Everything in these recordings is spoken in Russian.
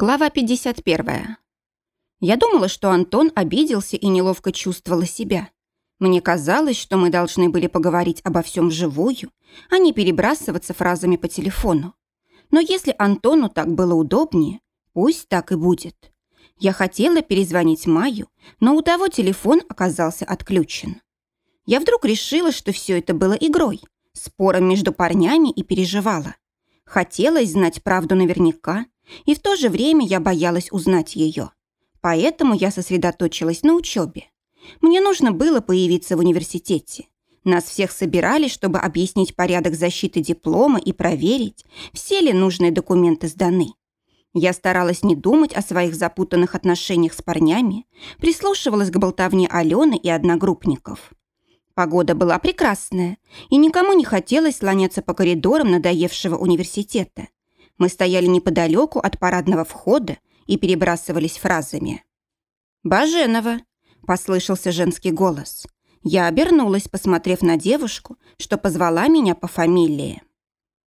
Глава 51. Я думала, что Антон обиделся и неловко чувствовала себя. Мне казалось, что мы должны были поговорить обо всем вживую, а не перебрасываться фразами по телефону. Но если Антону так было удобнее, пусть так и будет. Я хотела перезвонить Маю, но у того телефон оказался отключен. Я вдруг решила, что все это было игрой, спором между парнями и переживала. Хотелось знать правду наверняка, и в то же время я боялась узнать ее. Поэтому я сосредоточилась на учебе. Мне нужно было появиться в университете. Нас всех собирали, чтобы объяснить порядок защиты диплома и проверить, все ли нужные документы сданы. Я старалась не думать о своих запутанных отношениях с парнями, прислушивалась к болтовне Алены и одногруппников. Погода была прекрасная, и никому не хотелось слоняться по коридорам надоевшего университета. Мы стояли неподалеку от парадного входа и перебрасывались фразами. «Баженова!» – послышался женский голос. Я обернулась, посмотрев на девушку, что позвала меня по фамилии.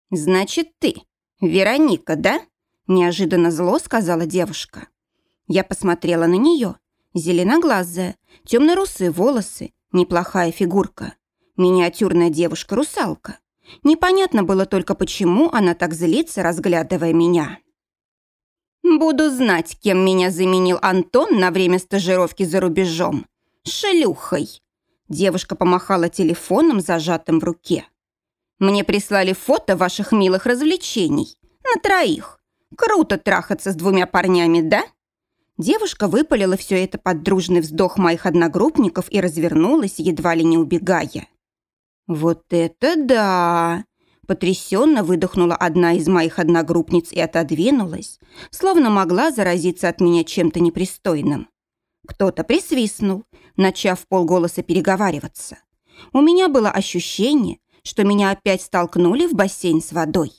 «Значит, ты, Вероника, да?» – неожиданно зло сказала девушка. Я посмотрела на нее. Зеленоглазая, темно-русые волосы, неплохая фигурка. Миниатюрная девушка-русалка. Непонятно было только, почему она так злится, разглядывая меня. «Буду знать, кем меня заменил Антон на время стажировки за рубежом. Шлюхой!» Девушка помахала телефоном, зажатым в руке. «Мне прислали фото ваших милых развлечений. На троих. Круто трахаться с двумя парнями, да?» Девушка выпалила все это под дружный вздох моих одногруппников и развернулась, едва ли не убегая. «Вот это да!» Потрясенно выдохнула одна из моих одногруппниц и отодвинулась, словно могла заразиться от меня чем-то непристойным. Кто-то присвистнул, начав полголоса переговариваться. У меня было ощущение, что меня опять столкнули в бассейн с водой.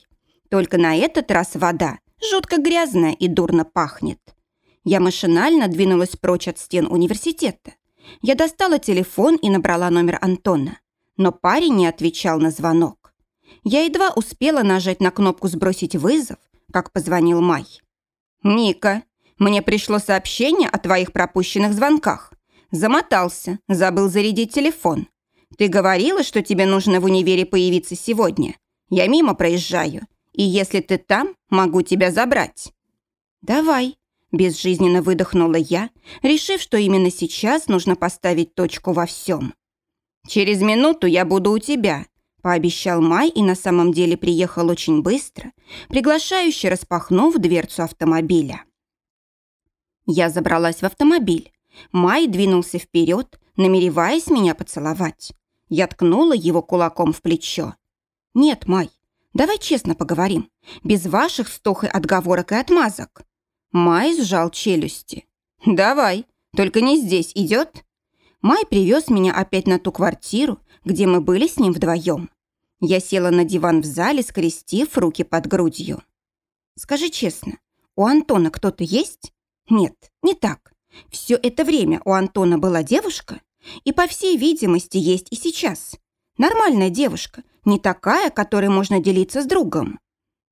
Только на этот раз вода жутко грязная и дурно пахнет. Я машинально двинулась прочь от стен университета. Я достала телефон и набрала номер Антона но парень не отвечал на звонок. Я едва успела нажать на кнопку «Сбросить вызов», как позвонил Май. «Ника, мне пришло сообщение о твоих пропущенных звонках. Замотался, забыл зарядить телефон. Ты говорила, что тебе нужно в универе появиться сегодня. Я мимо проезжаю, и если ты там, могу тебя забрать». «Давай», – безжизненно выдохнула я, решив, что именно сейчас нужно поставить точку во всем. «Через минуту я буду у тебя», – пообещал Май и на самом деле приехал очень быстро, приглашающе распахнув дверцу автомобиля. Я забралась в автомобиль. Май двинулся вперед, намереваясь меня поцеловать. Я ткнула его кулаком в плечо. «Нет, Май, давай честно поговорим, без ваших стох и отговорок и отмазок». Май сжал челюсти. «Давай, только не здесь идет?» Май привез меня опять на ту квартиру, где мы были с ним вдвоем. Я села на диван в зале, скрестив руки под грудью. «Скажи честно, у Антона кто-то есть?» «Нет, не так. Все это время у Антона была девушка, и, по всей видимости, есть и сейчас. Нормальная девушка, не такая, которой можно делиться с другом».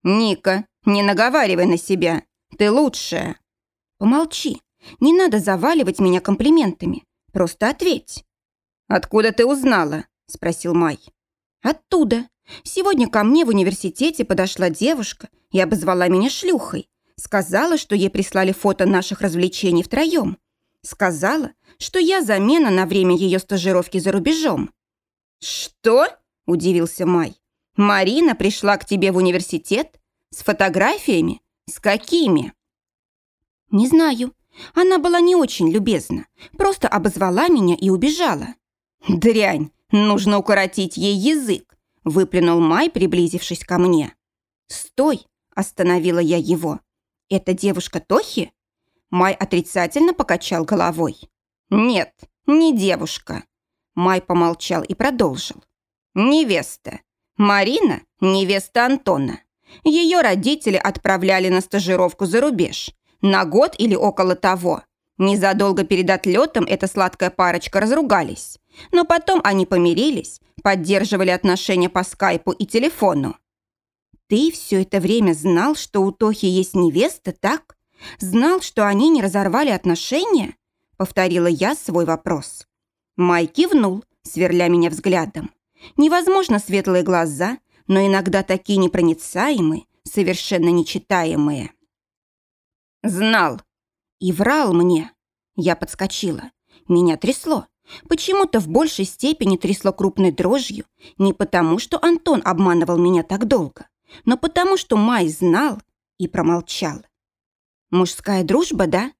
«Ника, не наговаривай на себя. Ты лучшая». «Помолчи. Не надо заваливать меня комплиментами. Просто ответь». «Откуда ты узнала?» – спросил Май. «Оттуда. Сегодня ко мне в университете подошла девушка и обозвала меня шлюхой. Сказала, что ей прислали фото наших развлечений втроем. Сказала, что я замена на время ее стажировки за рубежом». «Что?» – удивился Май. «Марина пришла к тебе в университет? С фотографиями? С какими?» «Не знаю. Она была не очень любезна, просто обозвала меня и убежала. «Дрянь! Нужно укоротить ей язык!» – выплюнул Май, приблизившись ко мне. «Стой!» – остановила я его. «Это девушка Тохи?» Май отрицательно покачал головой. «Нет, не девушка». Май помолчал и продолжил. «Невеста. Марина – невеста Антона. Ее родители отправляли на стажировку за рубеж. На год или около того. Незадолго перед отлетом эта сладкая парочка разругались. Но потом они помирились, поддерживали отношения по скайпу и телефону. «Ты все это время знал, что у Тохи есть невеста, так? Знал, что они не разорвали отношения? Повторила я свой вопрос. Май кивнул, сверля меня взглядом. Невозможно светлые глаза, но иногда такие непроницаемые, совершенно нечитаемые. Знал. И врал мне. Я подскочила. Меня трясло. Почему-то в большей степени трясло крупной дрожью, не потому, что Антон обманывал меня так долго, но потому, что Май знал и промолчал. Мужская дружба, да?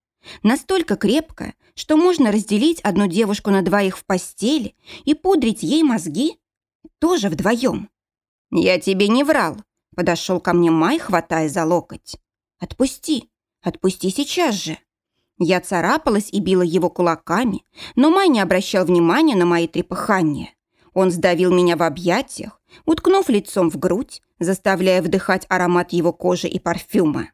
Настолько крепкая, что можно разделить одну девушку на двоих в постели и пудрить ей мозги? Тоже вдвоем. «Я тебе не врал», — подошел ко мне Май, хватая за локоть. «Отпусти, отпусти сейчас же». Я царапалась и била его кулаками, но Май не обращал внимания на мои трепыхания. Он сдавил меня в объятиях, уткнув лицом в грудь, заставляя вдыхать аромат его кожи и парфюма.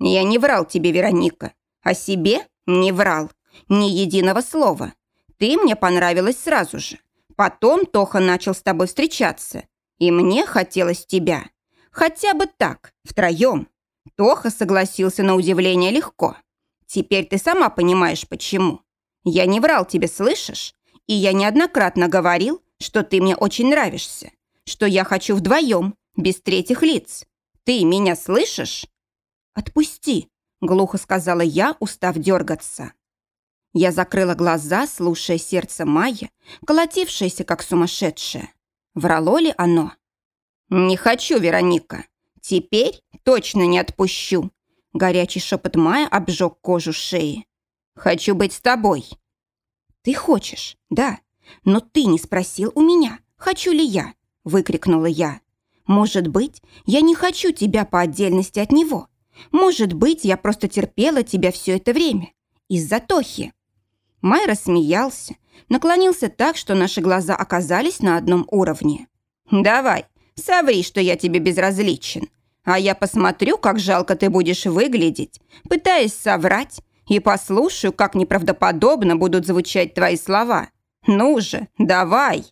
«Я не врал тебе, Вероника. О себе не врал. Ни единого слова. Ты мне понравилась сразу же. Потом Тоха начал с тобой встречаться. И мне хотелось тебя. Хотя бы так, втроем. Тоха согласился на удивление легко. Теперь ты сама понимаешь, почему. Я не врал тебе, слышишь? И я неоднократно говорил, что ты мне очень нравишься, что я хочу вдвоем, без третьих лиц. Ты меня слышишь? Отпусти, глухо сказала я, устав дергаться. Я закрыла глаза, слушая сердце Майя, колотившееся как сумасшедшее. Врало ли оно? «Не хочу, Вероника. Теперь точно не отпущу. Горячий шепот Майя обжег кожу шеи. «Хочу быть с тобой». «Ты хочешь, да, но ты не спросил у меня, хочу ли я», выкрикнула я. «Может быть, я не хочу тебя по отдельности от него. Может быть, я просто терпела тебя все это время. Из-за Тохи». Май рассмеялся, наклонился так, что наши глаза оказались на одном уровне. «Давай, соври, что я тебе безразличен. А я посмотрю, как жалко ты будешь выглядеть, пытаясь соврать, и послушаю, как неправдоподобно будут звучать твои слова. Ну же, давай!»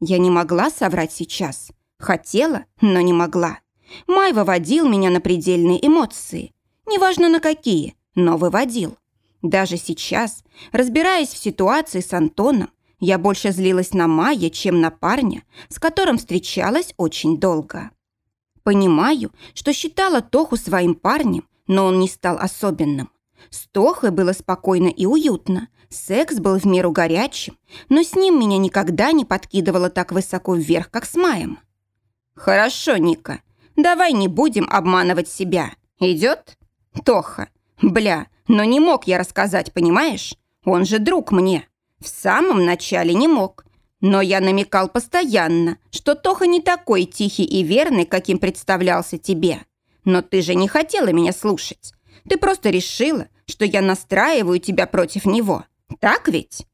Я не могла соврать сейчас. Хотела, но не могла. Май выводил меня на предельные эмоции. Неважно на какие, но выводил. Даже сейчас, разбираясь в ситуации с Антоном, я больше злилась на Майя, чем на парня, с которым встречалась очень долго. Понимаю, что считала Тоху своим парнем, но он не стал особенным. С Тохой было спокойно и уютно. Секс был в меру горячим, но с ним меня никогда не подкидывало так высоко вверх, как с Маем. «Хорошо, Ника, давай не будем обманывать себя. Идет?» «Тоха, бля, но не мог я рассказать, понимаешь? Он же друг мне. В самом начале не мог. Но я намекал постоянно, что Тоха не такой тихий и верный, каким представлялся тебе. Но ты же не хотела меня слушать. Ты просто решила, что я настраиваю тебя против него. Так ведь?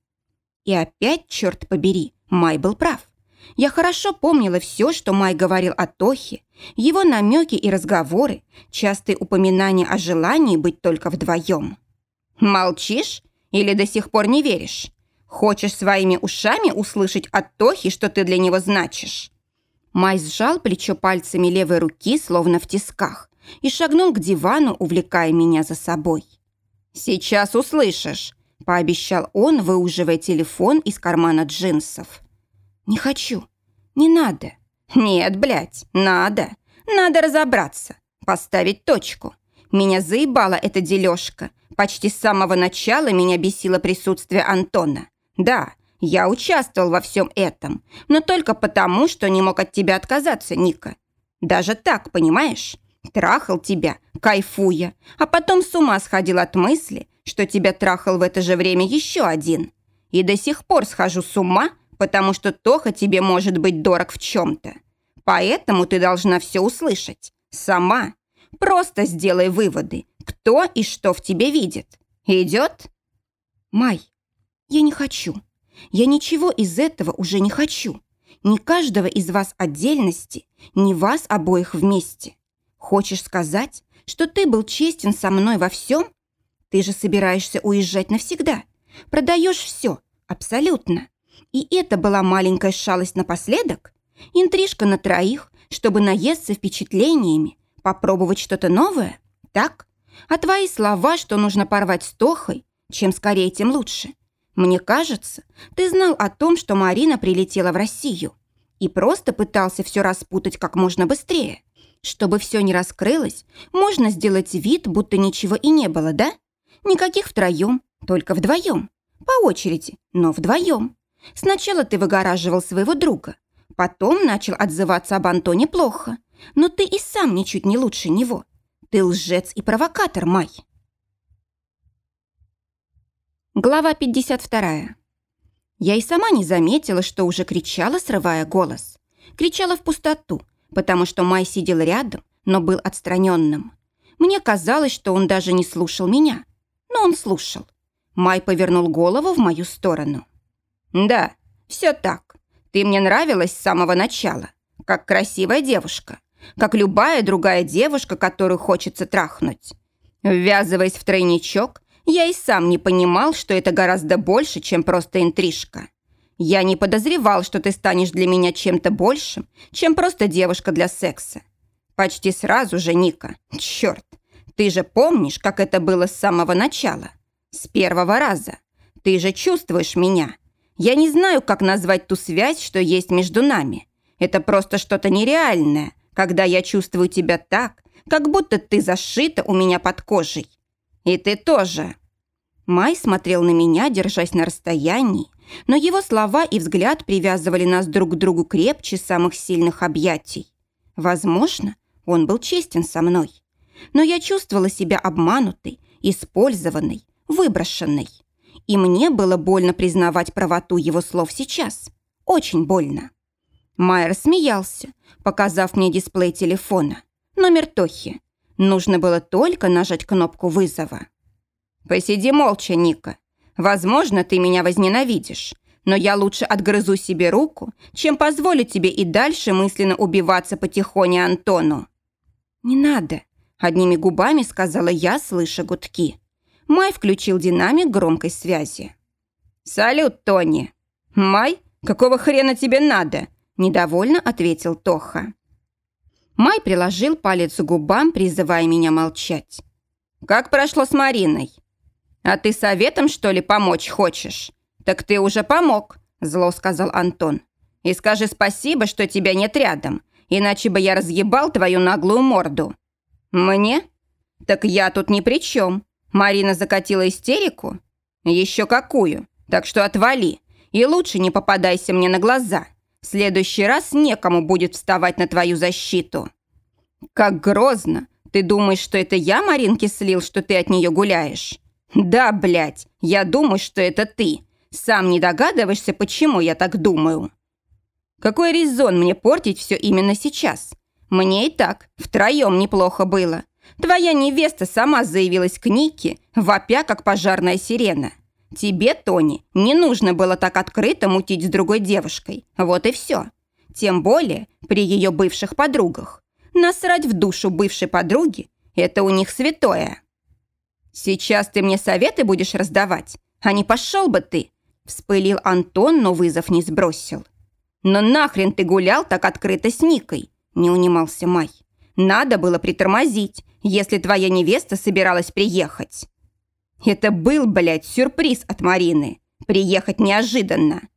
И опять, черт побери, Май был прав. Я хорошо помнила все, что Май говорил о Тохе, его намеки и разговоры, частые упоминания о желании быть только вдвоем. Молчишь или до сих пор не веришь? Хочешь своими ушами услышать от Тохи, что ты для него значишь?» Май сжал плечо пальцами левой руки, словно в тисках, и шагнул к дивану, увлекая меня за собой. «Сейчас услышишь», — пообещал он, выуживая телефон из кармана джинсов. «Не хочу. Не надо». «Нет, блядь, надо. Надо разобраться. Поставить точку. Меня заебала эта дележка. Почти с самого начала меня бесило присутствие Антона. Да, я участвовал во всем этом, но только потому, что не мог от тебя отказаться, Ника. Даже так, понимаешь? Трахал тебя, кайфуя, а потом с ума сходил от мысли, что тебя трахал в это же время еще один. И до сих пор схожу с ума, потому что Тоха тебе может быть дорог в чем-то. Поэтому ты должна все услышать. Сама. Просто сделай выводы, кто и что в тебе видит. Идет? Май, я не хочу. Я ничего из этого уже не хочу. Ни каждого из вас отдельности, ни вас обоих вместе. Хочешь сказать, что ты был честен со мной во всем? Ты же собираешься уезжать навсегда. Продаешь все, абсолютно. И это была маленькая шалость напоследок? Интрижка на троих, чтобы наесться впечатлениями, попробовать что-то новое? Так? А твои слова, что нужно порвать с Тохой, чем скорее, тем лучше. Мне кажется, ты знал о том, что Марина прилетела в Россию и просто пытался все распутать как можно быстрее. Чтобы все не раскрылось, можно сделать вид, будто ничего и не было, да? Никаких втроем, только вдвоем. По очереди, но вдвоем. Сначала ты выгораживал своего друга, потом начал отзываться об Антоне плохо, но ты и сам ничуть не лучше него. Ты лжец и провокатор, Май. Глава 52. Я и сама не заметила, что уже кричала, срывая голос. Кричала в пустоту, потому что Май сидел рядом, но был отстраненным. Мне казалось, что он даже не слушал меня. Но он слушал. Май повернул голову в мою сторону. «Да, все так. Ты мне нравилась с самого начала. Как красивая девушка. Как любая другая девушка, которую хочется трахнуть. Ввязываясь в тройничок, я и сам не понимал, что это гораздо больше, чем просто интрижка. Я не подозревал, что ты станешь для меня чем-то большим, чем просто девушка для секса. Почти сразу же, Ника. Черт, ты же помнишь, как это было с самого начала? С первого раза. Ты же чувствуешь меня. Я не знаю, как назвать ту связь, что есть между нами. Это просто что-то нереальное, когда я чувствую тебя так, как будто ты зашита у меня под кожей. И ты тоже. Май смотрел на меня, держась на расстоянии, но его слова и взгляд привязывали нас друг к другу крепче самых сильных объятий. Возможно, он был честен со мной. Но я чувствовала себя обманутой, использованной, выброшенной. И мне было больно признавать правоту его слов сейчас. Очень больно. Майер смеялся, показав мне дисплей телефона. Номер Тохи. Нужно было только нажать кнопку вызова. «Посиди молча, Ника. Возможно, ты меня возненавидишь, но я лучше отгрызу себе руку, чем позволю тебе и дальше мысленно убиваться потихоне Антону». «Не надо», — одними губами сказала я, слыша гудки. Май включил динамик громкой связи. «Салют, Тони!» «Май, какого хрена тебе надо?» – недовольно ответил Тоха. Май приложил палец к губам, призывая меня молчать. «Как прошло с Мариной?» «А ты советом, что ли, помочь хочешь?» «Так ты уже помог», – зло сказал Антон. «И скажи спасибо, что тебя нет рядом, иначе бы я разъебал твою наглую морду». «Мне?» «Так я тут ни при чем. Марина закатила истерику?» «Еще какую. Так что отвали. И лучше не попадайся мне на глаза. В следующий раз некому будет вставать на твою защиту». «Как грозно! Ты думаешь, что это я Маринке слил, что ты от нее гуляешь?» «Да, блядь, я думаю, что это ты. Сам не догадываешься, почему я так думаю?» «Какой резон мне портить все именно сейчас? Мне и так втроем неплохо было. Твоя невеста сама заявилась к Нике, вопя, как пожарная сирена. Тебе, Тони, не нужно было так открыто мутить с другой девушкой. Вот и все. Тем более при ее бывших подругах. Насрать в душу бывшей подруги – это у них святое. Сейчас ты мне советы будешь раздавать, а не пошел бы ты. Вспылил Антон, но вызов не сбросил. Но нахрен ты гулял так открыто с Никой? Не унимался Май. Надо было притормозить, если твоя невеста собиралась приехать. Это был, блядь, сюрприз от Марины. Приехать неожиданно.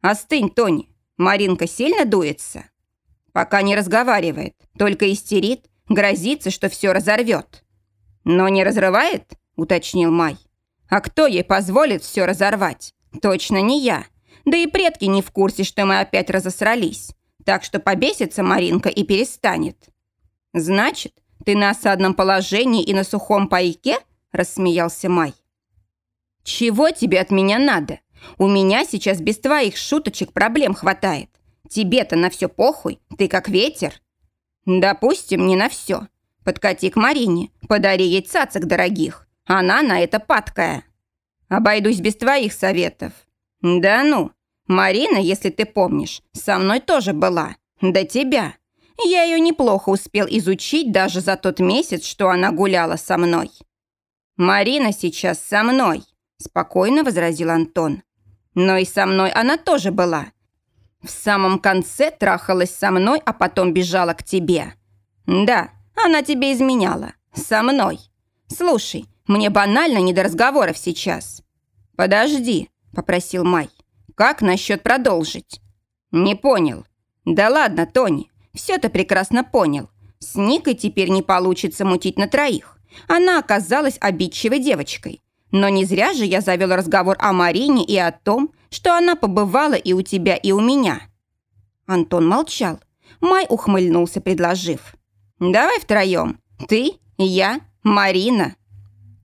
Остынь, Тони. Маринка сильно дуется? Пока не разговаривает, только истерит, грозится, что все разорвет. Но не разрывает, уточнил Май. А кто ей позволит все разорвать? Точно не я. Да и предки не в курсе, что мы опять разосрались. Так что побесится Маринка и перестанет. Значит, ты на осадном положении и на сухом пайке – рассмеялся Май. «Чего тебе от меня надо? У меня сейчас без твоих шуточек проблем хватает. Тебе-то на все похуй, ты как ветер». «Допустим, не на все. Подкати к Марине, подари ей цацок дорогих. Она на это падкая. Обойдусь без твоих советов». «Да ну, Марина, если ты помнишь, со мной тоже была. До тебя. Я ее неплохо успел изучить даже за тот месяц, что она гуляла со мной». «Марина сейчас со мной», – спокойно возразил Антон. «Но и со мной она тоже была. В самом конце трахалась со мной, а потом бежала к тебе. Да, она тебе изменяла. Со мной. Слушай, мне банально не до разговоров сейчас». «Подожди», — попросил Май. «Как насчет продолжить?» «Не понял». «Да ладно, Тони, все ты прекрасно понял. С Никой теперь не получится мутить на троих. Она оказалась обидчивой девочкой. Но не зря же я завел разговор о Марине и о том, что она побывала и у тебя, и у меня». Антон молчал. Май ухмыльнулся, предложив. «Давай втроем. Ты, я, Марина».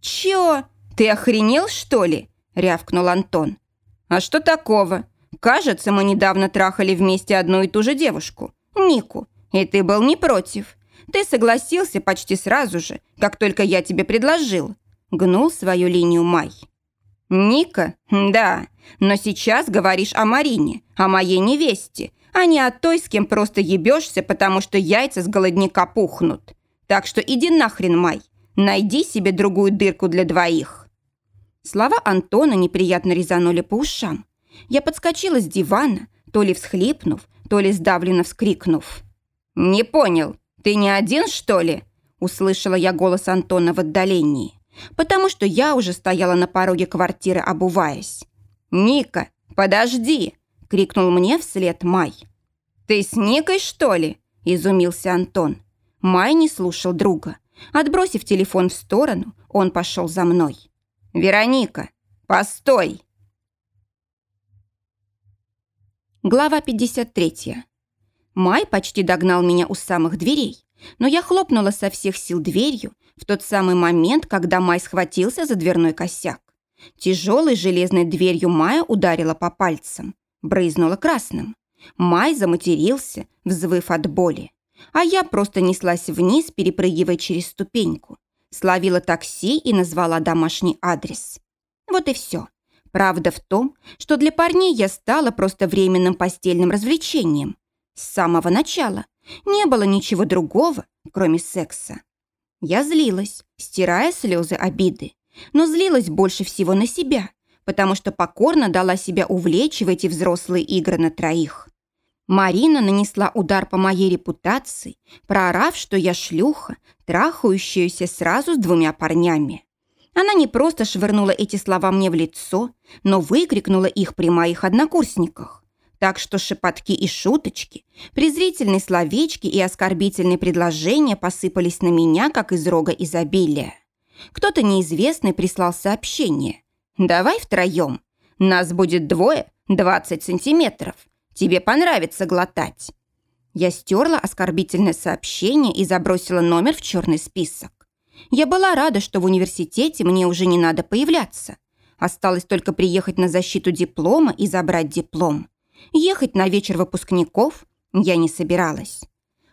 «Чё? Ты охренел, что ли?» – рявкнул Антон. «А что такого? Кажется, мы недавно трахали вместе одну и ту же девушку, Нику, и ты был не против. Ты согласился почти сразу же, как только я тебе предложил. Гнул свою линию Май. Ника? Да. Но сейчас говоришь о Марине, о моей невесте, а не о той, с кем просто ебешься, потому что яйца с голодника пухнут. Так что иди нахрен, Май. Найди себе другую дырку для двоих. Слова Антона неприятно резанули по ушам. Я подскочила с дивана, то ли всхлипнув, то ли сдавленно вскрикнув. «Не понял, ты не один, что ли?» Услышала я голос Антона в отдалении, потому что я уже стояла на пороге квартиры, обуваясь. «Ника, подожди!» — крикнул мне вслед Май. «Ты с Никой, что ли?» — изумился Антон. Май не слушал друга. Отбросив телефон в сторону, он пошел за мной. «Вероника, постой!» Глава 53. Май почти догнал меня у самых дверей, но я хлопнула со всех сил дверью в тот самый момент, когда Май схватился за дверной косяк. Тяжелой железной дверью Майя ударила по пальцам, брызнула красным. Май заматерился, взвыв от боли. А я просто неслась вниз, перепрыгивая через ступеньку. Словила такси и назвала домашний адрес. Вот и все. Правда в том, что для парней я стала просто временным постельным развлечением, с самого начала не было ничего другого, кроме секса. Я злилась, стирая слезы обиды, но злилась больше всего на себя, потому что покорно дала себя увлечь в эти взрослые игры на троих. Марина нанесла удар по моей репутации, проорав, что я шлюха, трахающаяся сразу с двумя парнями. Она не просто швырнула эти слова мне в лицо, но выкрикнула их при моих однокурсниках. Так что шепотки и шуточки, презрительные словечки и оскорбительные предложения посыпались на меня, как из рога изобилия. Кто-то неизвестный прислал сообщение. «Давай втроем. Нас будет двое, 20 сантиметров. Тебе понравится глотать». Я стерла оскорбительное сообщение и забросила номер в черный список. Я была рада, что в университете мне уже не надо появляться. Осталось только приехать на защиту диплома и забрать диплом. Ехать на вечер выпускников я не собиралась.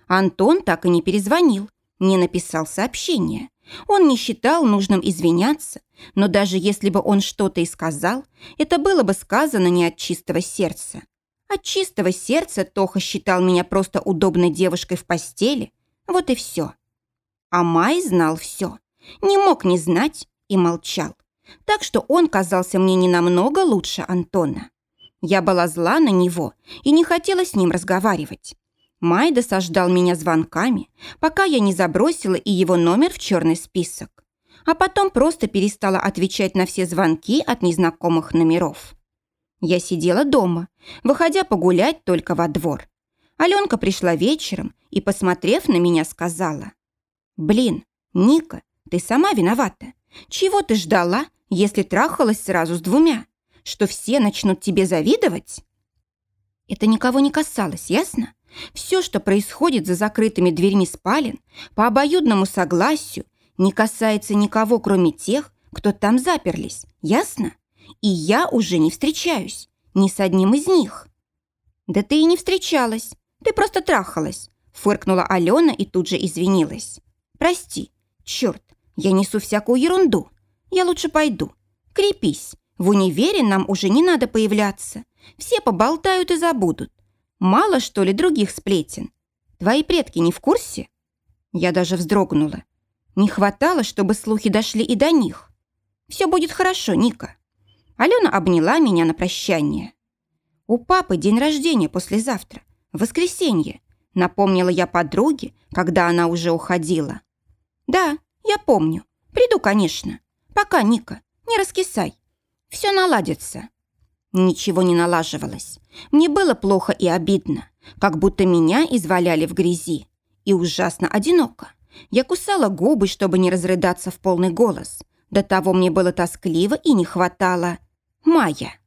Антон так и не перезвонил, не написал сообщения. Он не считал нужным извиняться, но даже если бы он что-то и сказал, это было бы сказано не от чистого сердца. От чистого сердца Тоха считал меня просто удобной девушкой в постели. Вот и все. А Май знал все. Не мог не знать и молчал. Так что он казался мне не намного лучше Антона. Я была зла на него и не хотела с ним разговаривать. Май досаждал меня звонками, пока я не забросила и его номер в черный список. А потом просто перестала отвечать на все звонки от незнакомых номеров. Я сидела дома, выходя погулять только во двор. Аленка пришла вечером и, посмотрев на меня, сказала. «Блин, Ника, ты сама виновата. Чего ты ждала, если трахалась сразу с двумя? Что все начнут тебе завидовать? Это никого не касалось, ясно? Все, что происходит за закрытыми дверьми спален, по обоюдному согласию, не касается никого, кроме тех, кто там заперлись, ясно? И я уже не встречаюсь ни с одним из них. Да ты и не встречалась, ты просто трахалась, фыркнула Алена и тут же извинилась. Прости, черт, я несу всякую ерунду. Я лучше пойду. Крепись, в универе нам уже не надо появляться. Все поболтают и забудут. Мало, что ли, других сплетен. Твои предки не в курсе?» Я даже вздрогнула. Не хватало, чтобы слухи дошли и до них. «Все будет хорошо, Ника». Алена обняла меня на прощание. «У папы день рождения послезавтра, воскресенье», напомнила я подруге, когда она уже уходила. «Да, я помню. Приду, конечно. Пока, Ника, не раскисай. Все наладится. Ничего не налаживалось. Мне было плохо и обидно, как будто меня изваляли в грязи. И ужасно одиноко. Я кусала губы, чтобы не разрыдаться в полный голос. До того мне было тоскливо и не хватало... Майя.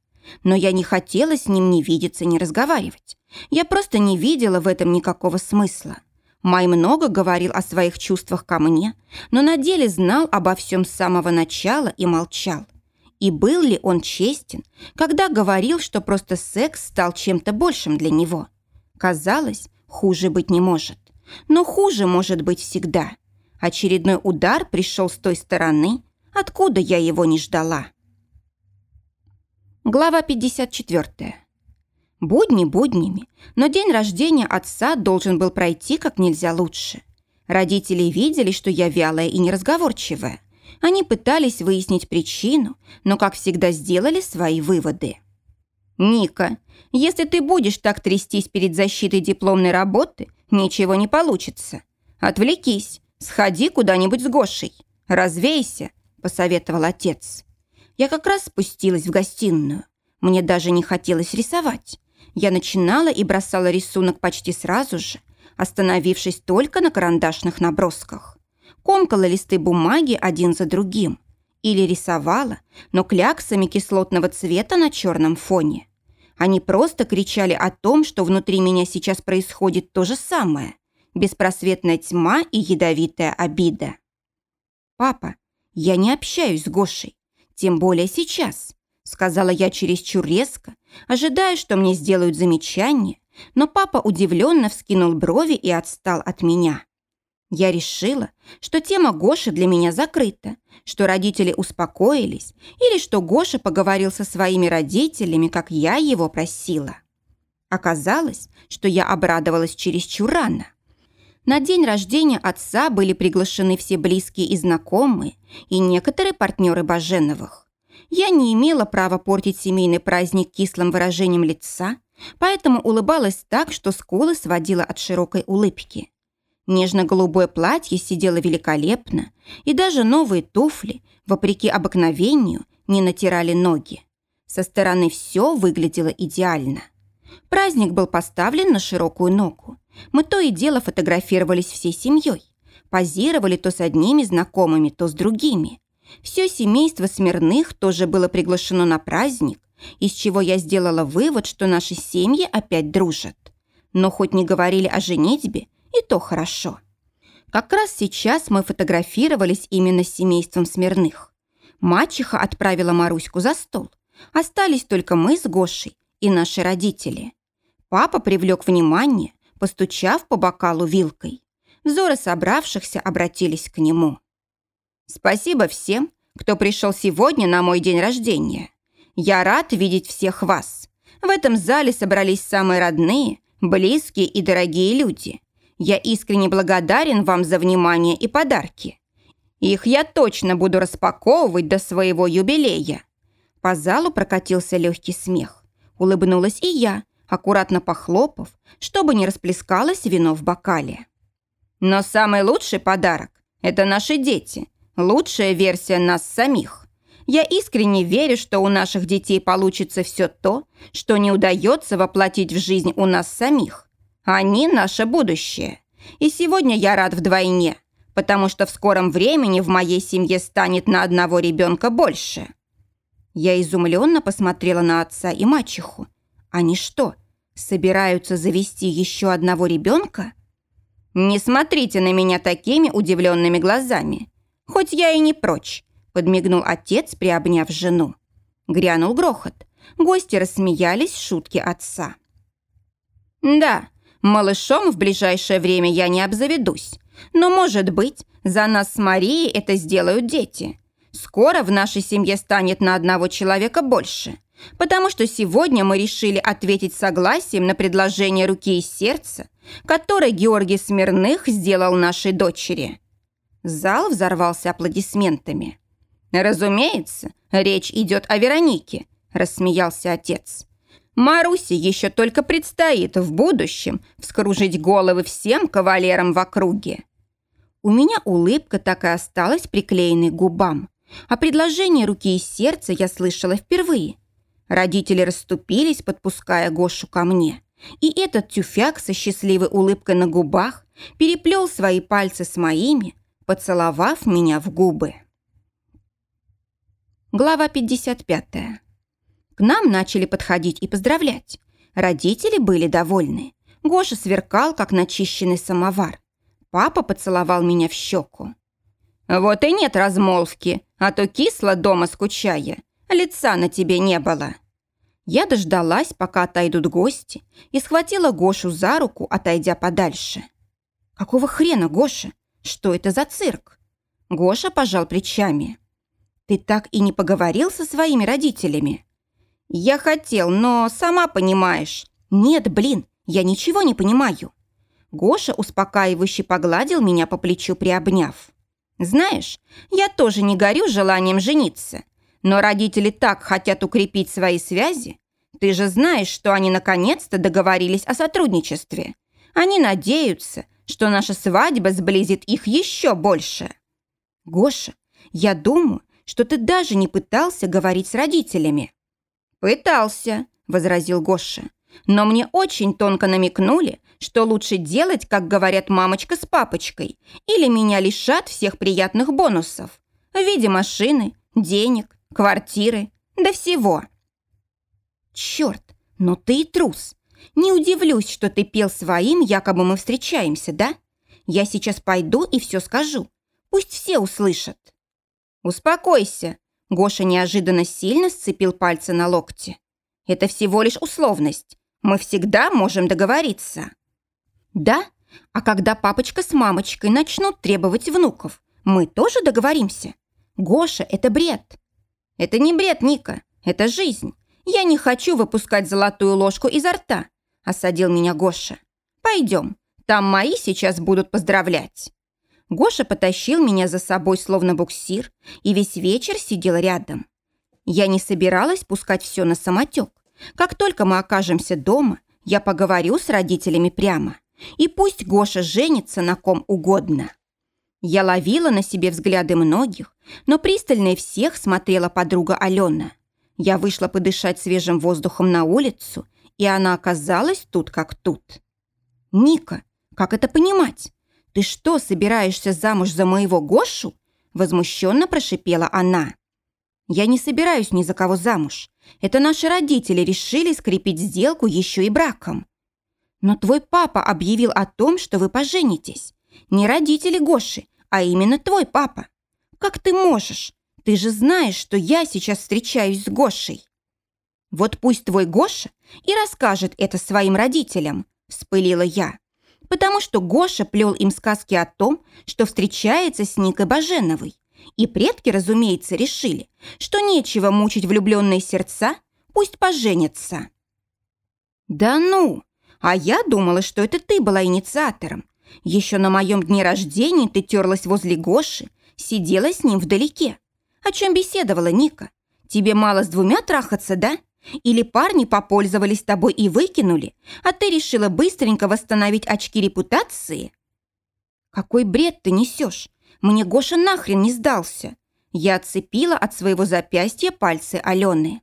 Но я не хотела с ним ни видеться, ни разговаривать. Я просто не видела в этом никакого смысла. Май много говорил о своих чувствах ко мне, но на деле знал обо всем с самого начала и молчал. И был ли он честен, когда говорил, что просто секс стал чем-то большим для него? Казалось, хуже быть не может. Но хуже может быть всегда. Очередной удар пришел с той стороны, откуда я его не ждала. Глава 54. Будни буднями, но день рождения отца должен был пройти как нельзя лучше. Родители видели, что я вялая и неразговорчивая. Они пытались выяснить причину, но, как всегда, сделали свои выводы. «Ника, если ты будешь так трястись перед защитой дипломной работы, ничего не получится. Отвлекись, сходи куда-нибудь с Гошей, развейся», – посоветовал отец. Я как раз спустилась в гостиную. Мне даже не хотелось рисовать. Я начинала и бросала рисунок почти сразу же, остановившись только на карандашных набросках. Комкала листы бумаги один за другим. Или рисовала, но кляксами кислотного цвета на черном фоне. Они просто кричали о том, что внутри меня сейчас происходит то же самое. Беспросветная тьма и ядовитая обида. «Папа, я не общаюсь с Гошей. Тем более сейчас, сказала я чересчур резко, ожидая, что мне сделают замечание, но папа удивленно вскинул брови и отстал от меня. Я решила, что тема Гоши для меня закрыта, что родители успокоились или что Гоша поговорил со своими родителями, как я его просила. Оказалось, что я обрадовалась чересчур рано. На день рождения отца были приглашены все близкие и знакомые, и некоторые партнеры Баженовых. Я не имела права портить семейный праздник кислым выражением лица, поэтому улыбалась так, что скулы сводила от широкой улыбки. Нежно-голубое платье сидело великолепно, и даже новые туфли, вопреки обыкновению, не натирали ноги. Со стороны все выглядело идеально. Праздник был поставлен на широкую ногу. Мы то и дело фотографировались всей семьей. Позировали то с одними знакомыми, то с другими. Все семейство Смирных тоже было приглашено на праздник, из чего я сделала вывод, что наши семьи опять дружат. Но хоть не говорили о женитьбе, и то хорошо. Как раз сейчас мы фотографировались именно с семейством Смирных. Мачеха отправила Маруську за стол. Остались только мы с Гошей и наши родители. Папа привлек внимание, постучав по бокалу вилкой. Взоры собравшихся обратились к нему. «Спасибо всем, кто пришел сегодня на мой день рождения. Я рад видеть всех вас. В этом зале собрались самые родные, близкие и дорогие люди. Я искренне благодарен вам за внимание и подарки. Их я точно буду распаковывать до своего юбилея». По залу прокатился легкий смех. Улыбнулась и я, аккуратно похлопав, чтобы не расплескалось вино в бокале. Но самый лучший подарок – это наши дети, лучшая версия нас самих. Я искренне верю, что у наших детей получится все то, что не удается воплотить в жизнь у нас самих. Они – наше будущее. И сегодня я рад вдвойне, потому что в скором времени в моей семье станет на одного ребенка больше. Я изумленно посмотрела на отца и мачеху. Они что, собираются завести еще одного ребенка? Не смотрите на меня такими удивленными глазами. Хоть я и не прочь, подмигнул отец, приобняв жену. Грянул грохот. Гости рассмеялись шутки отца. Да, малышом в ближайшее время я не обзаведусь. Но, может быть, за нас с Марией это сделают дети. Скоро в нашей семье станет на одного человека больше потому что сегодня мы решили ответить согласием на предложение руки и сердца, которое Георгий Смирных сделал нашей дочери. Зал взорвался аплодисментами. «Разумеется, речь идет о Веронике», – рассмеялся отец. «Марусе еще только предстоит в будущем вскружить головы всем кавалерам в округе». У меня улыбка так и осталась приклеенной к губам, а предложение руки и сердца я слышала впервые. Родители расступились, подпуская Гошу ко мне. И этот тюфяк со счастливой улыбкой на губах переплел свои пальцы с моими, поцеловав меня в губы. Глава 55. К нам начали подходить и поздравлять. Родители были довольны. Гоша сверкал, как начищенный самовар. Папа поцеловал меня в щеку. «Вот и нет размолвки, а то кисло дома скучая. Лица на тебе не было». Я дождалась, пока отойдут гости, и схватила Гошу за руку, отойдя подальше. «Какого хрена, Гоша? Что это за цирк?» Гоша пожал плечами. «Ты так и не поговорил со своими родителями?» «Я хотел, но сама понимаешь». «Нет, блин, я ничего не понимаю». Гоша успокаивающе погладил меня по плечу, приобняв. «Знаешь, я тоже не горю желанием жениться. Но родители так хотят укрепить свои связи. Ты же знаешь, что они наконец-то договорились о сотрудничестве. Они надеются, что наша свадьба сблизит их еще больше. Гоша, я думаю, что ты даже не пытался говорить с родителями. Пытался, возразил Гоша. Но мне очень тонко намекнули, что лучше делать, как говорят мамочка с папочкой, или меня лишат всех приятных бонусов в виде машины, денег, квартиры, да всего. Черт, но ты и трус. Не удивлюсь, что ты пел своим, якобы мы встречаемся, да? Я сейчас пойду и все скажу. Пусть все услышат. Успокойся. Гоша неожиданно сильно сцепил пальцы на локте. Это всего лишь условность. Мы всегда можем договориться. Да? А когда папочка с мамочкой начнут требовать внуков, мы тоже договоримся? Гоша, это бред. Это не бред, Ника, это жизнь. Я не хочу выпускать золотую ложку изо рта, осадил меня Гоша. Пойдем, там мои сейчас будут поздравлять. Гоша потащил меня за собой, словно буксир, и весь вечер сидел рядом. Я не собиралась пускать все на самотек. Как только мы окажемся дома, я поговорю с родителями прямо. И пусть Гоша женится на ком угодно. Я ловила на себе взгляды многих, но пристальнее всех смотрела подруга Алена. Я вышла подышать свежим воздухом на улицу, и она оказалась тут как тут. «Ника, как это понимать? Ты что, собираешься замуж за моего Гошу?» Возмущенно прошипела она. «Я не собираюсь ни за кого замуж. Это наши родители решили скрепить сделку еще и браком. Но твой папа объявил о том, что вы поженитесь. Не родители Гоши, а именно твой папа. Как ты можешь? Ты же знаешь, что я сейчас встречаюсь с Гошей. Вот пусть твой Гоша и расскажет это своим родителям, вспылила я. Потому что Гоша плел им сказки о том, что встречается с Никой Баженовой. И предки, разумеется, решили, что нечего мучить влюбленные сердца, пусть поженятся. Да ну! А я думала, что это ты была инициатором. Еще на моем дне рождения ты терлась возле Гоши, сидела с ним вдалеке. О чем беседовала Ника? Тебе мало с двумя трахаться, да? Или парни попользовались тобой и выкинули, а ты решила быстренько восстановить очки репутации? Какой бред ты несешь? Мне Гоша нахрен не сдался. Я отцепила от своего запястья пальцы Алены.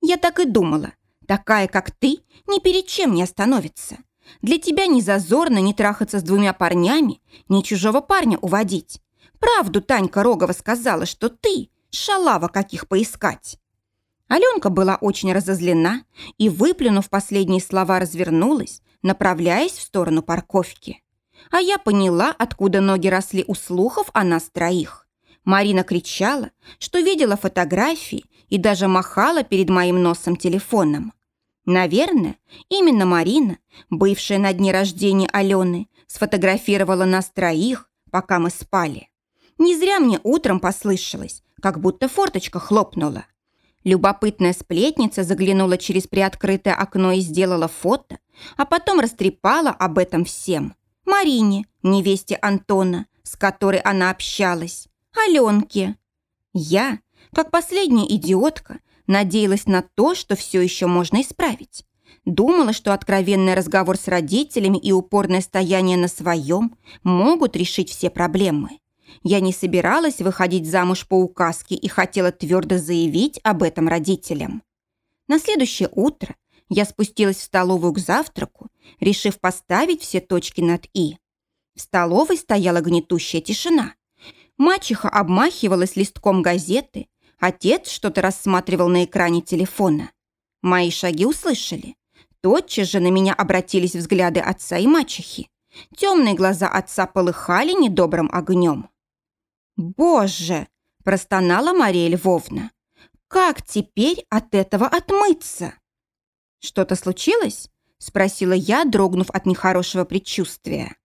Я так и думала. Такая, как ты, ни перед чем не остановится. Для тебя не зазорно не трахаться с двумя парнями, ни чужого парня уводить. Правду Танька Рогова сказала, что ты шалава каких поискать. Аленка была очень разозлена и, выплюнув последние слова, развернулась, направляясь в сторону парковки. А я поняла, откуда ноги росли у слухов о нас троих. Марина кричала, что видела фотографии и даже махала перед моим носом телефоном. Наверное, именно Марина, бывшая на дне рождения Алены, сфотографировала нас троих, пока мы спали. Не зря мне утром послышалось, как будто форточка хлопнула. Любопытная сплетница заглянула через приоткрытое окно и сделала фото, а потом растрепала об этом всем. Марине, невесте Антона, с которой она общалась, Аленке. Я, как последняя идиотка, надеялась на то, что все еще можно исправить. Думала, что откровенный разговор с родителями и упорное стояние на своем могут решить все проблемы. Я не собиралась выходить замуж по указке и хотела твердо заявить об этом родителям. На следующее утро я спустилась в столовую к завтраку, решив поставить все точки над «и». В столовой стояла гнетущая тишина. Мачеха обмахивалась листком газеты, отец что-то рассматривал на экране телефона. Мои шаги услышали. Тотчас же на меня обратились взгляды отца и мачехи. Темные глаза отца полыхали недобрым огнем. «Боже!» – простонала Мария Львовна. «Как теперь от этого отмыться?» «Что-то случилось?» – спросила я, дрогнув от нехорошего предчувствия.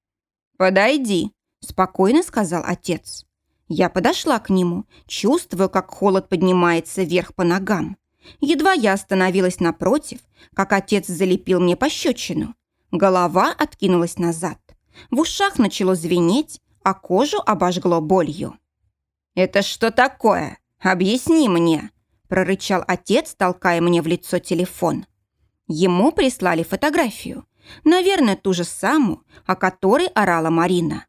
«Подойди», – спокойно сказал отец. Я подошла к нему, чувствуя, как холод поднимается вверх по ногам. Едва я остановилась напротив, как отец залепил мне пощечину. Голова откинулась назад. В ушах начало звенеть, а кожу обожгло болью. «Это что такое? Объясни мне!» прорычал отец, толкая мне в лицо телефон. Ему прислали фотографию. Наверное, ту же самую, о которой орала Марина.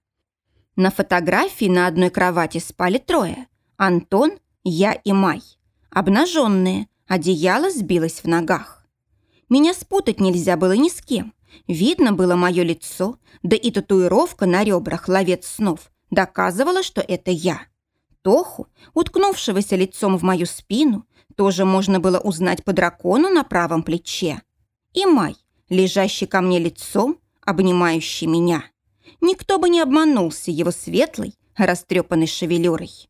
На фотографии на одной кровати спали трое. Антон, я и Май. Обнаженные, одеяло сбилось в ногах. Меня спутать нельзя было ни с кем. Видно было мое лицо, да и татуировка на ребрах ловец снов доказывала, что это я. Тоху, уткнувшегося лицом в мою спину, тоже можно было узнать по дракону на правом плече. И Май, лежащий ко мне лицом, обнимающий меня. Никто бы не обманулся его светлой, растрепанной шевелюрой.